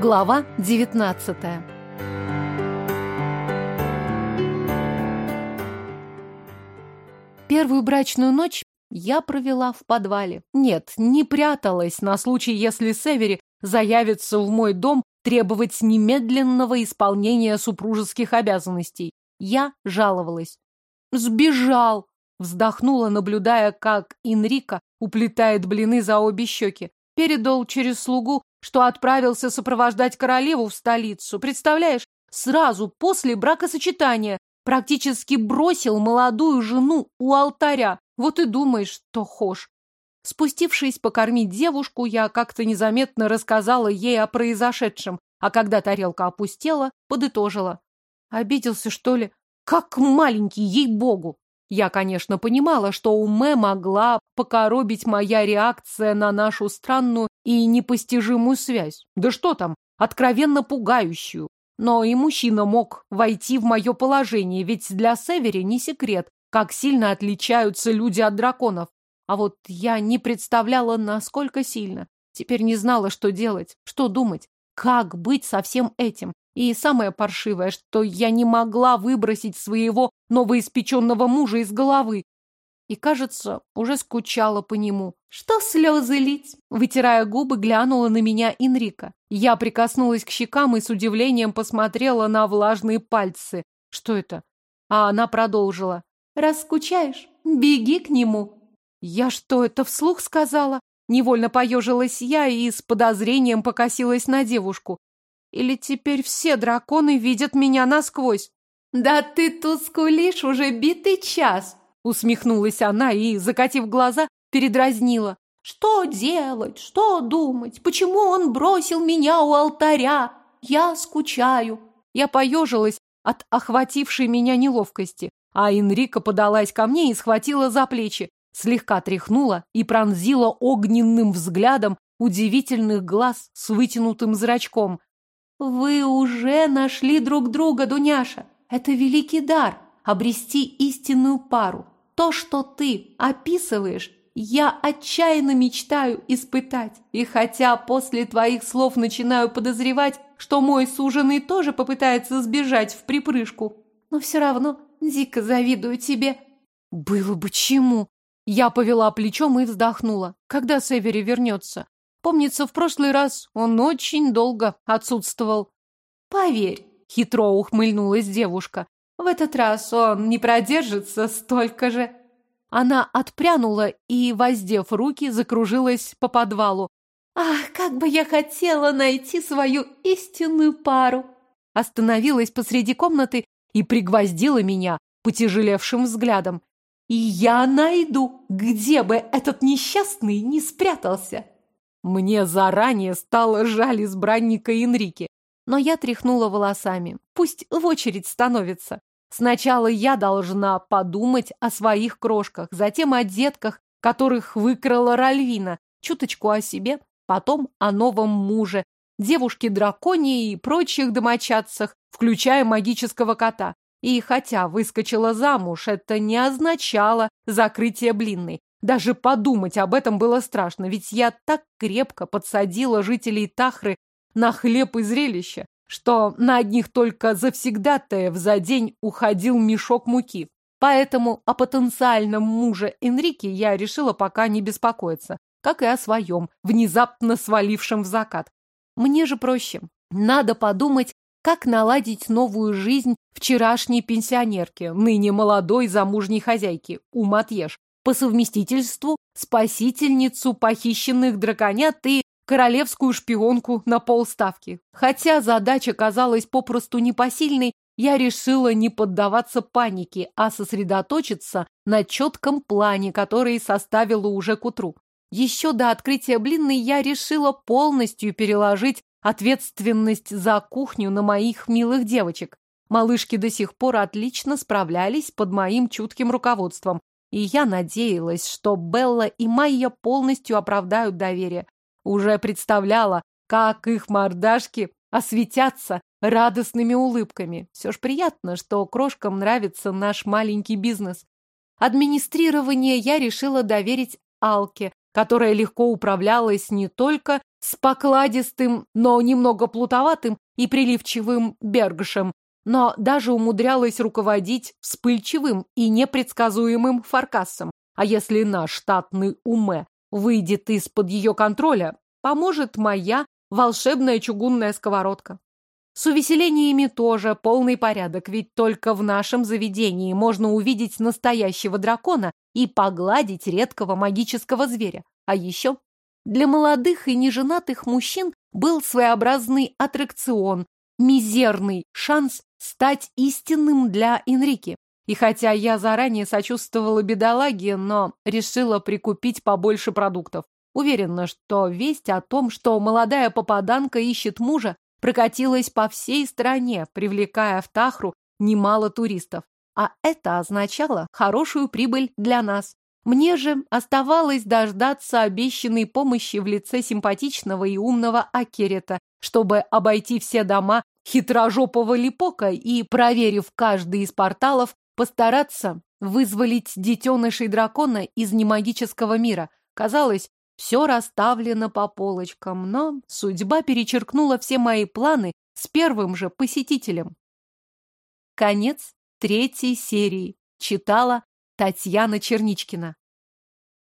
Глава 19 Первую брачную ночь я провела в подвале. Нет, не пряталась на случай, если Севери заявится в мой дом требовать немедленного исполнения супружеских обязанностей. Я жаловалась. «Сбежал!» — вздохнула, наблюдая, как Инрика уплетает блины за обе щеки. Передал через слугу, что отправился сопровождать королеву в столицу. Представляешь, сразу после бракосочетания практически бросил молодую жену у алтаря. Вот и думаешь, что хошь. Спустившись покормить девушку, я как-то незаметно рассказала ей о произошедшем, а когда тарелка опустела, подытожила. Обиделся, что ли? Как маленький, ей-богу! Я, конечно, понимала, что у Мэ могла покоробить моя реакция на нашу странную и непостижимую связь. Да что там, откровенно пугающую. Но и мужчина мог войти в мое положение, ведь для Севери не секрет, как сильно отличаются люди от драконов. А вот я не представляла, насколько сильно. Теперь не знала, что делать, что думать, как быть со всем этим. И самое паршивое, что я не могла выбросить своего новоиспеченного мужа из головы. И, кажется, уже скучала по нему. Что слезы лить? Вытирая губы, глянула на меня Инрика. Я прикоснулась к щекам и с удивлением посмотрела на влажные пальцы. Что это? А она продолжила. Раскучаешь? Беги к нему. Я что, это вслух сказала? Невольно поежилась я и с подозрением покосилась на девушку. Или теперь все драконы видят меня насквозь? Да ты тут скулишь уже битый час, усмехнулась она и, закатив глаза, передразнила. Что делать? Что думать? Почему он бросил меня у алтаря? Я скучаю. Я поежилась от охватившей меня неловкости, а Энрика подалась ко мне и схватила за плечи, слегка тряхнула и пронзила огненным взглядом удивительных глаз с вытянутым зрачком. Вы уже нашли друг друга, Дуняша. Это великий дар – обрести истинную пару. То, что ты описываешь, я отчаянно мечтаю испытать. И хотя после твоих слов начинаю подозревать, что мой суженый тоже попытается сбежать в припрыжку, но все равно дико завидую тебе. Было бы чему. Я повела плечом и вздохнула. Когда Севери вернется? Помнится, в прошлый раз он очень долго отсутствовал. Поверь, хитро ухмыльнулась девушка. В этот раз он не продержится столько же. Она отпрянула и, воздев руки, закружилась по подвалу. Ах, как бы я хотела найти свою истинную пару! Остановилась посреди комнаты и пригвоздила меня потяжелевшим взглядом. И я найду, где бы этот несчастный не спрятался. Мне заранее стало жаль избранника Энрике, но я тряхнула волосами. Пусть в очередь становится. Сначала я должна подумать о своих крошках, затем о детках, которых выкрала Ральвина, чуточку о себе, потом о новом муже, девушке-драконе и прочих домочадцах, включая магического кота. И хотя выскочила замуж, это не означало закрытие блинной. Даже подумать об этом было страшно, ведь я так крепко подсадила жителей Тахры на хлеб и зрелище, что на одних только завсегдатаев за день уходил мешок муки. Поэтому о потенциальном муже Энрике я решила пока не беспокоиться, как и о своем, внезапно свалившем в закат. Мне же проще. Надо подумать, как наладить новую жизнь вчерашней пенсионерки, ныне молодой замужней хозяйки, у Матьеш, по совместительству спасительницу похищенных драконят и королевскую шпионку на полставки. Хотя задача казалась попросту непосильной, я решила не поддаваться панике, а сосредоточиться на четком плане, который составила уже к утру. Еще до открытия блинной я решила полностью переложить ответственность за кухню на моих милых девочек. Малышки до сих пор отлично справлялись под моим чутким руководством, и я надеялась, что Белла и Майя полностью оправдают доверие. Уже представляла, как их мордашки осветятся радостными улыбками. Все ж приятно, что крошкам нравится наш маленький бизнес. Администрирование я решила доверить Алке, которая легко управлялась не только с покладистым, но немного плутоватым и приливчивым Бергшем, но даже умудрялась руководить вспыльчивым и непредсказуемым Фаркасом. А если наш штатный уме выйдет из-под ее контроля, поможет моя волшебная чугунная сковородка. С увеселениями тоже полный порядок, ведь только в нашем заведении можно увидеть настоящего дракона и погладить редкого магического зверя. А еще для молодых и неженатых мужчин был своеобразный аттракцион, мизерный шанс стать истинным для Энрики. И хотя я заранее сочувствовала бедолаге, но решила прикупить побольше продуктов. Уверена, что весть о том, что молодая попаданка ищет мужа, прокатилась по всей стране, привлекая в Тахру немало туристов. А это означало хорошую прибыль для нас. Мне же оставалось дождаться обещанной помощи в лице симпатичного и умного Акерета, чтобы обойти все дома хитрожопого липока и, проверив каждый из порталов, постараться вызволить детенышей дракона из немагического мира. Казалось, все расставлено по полочкам, но судьба перечеркнула все мои планы с первым же посетителем. Конец третьей серии. Читала Татьяна Черничкина.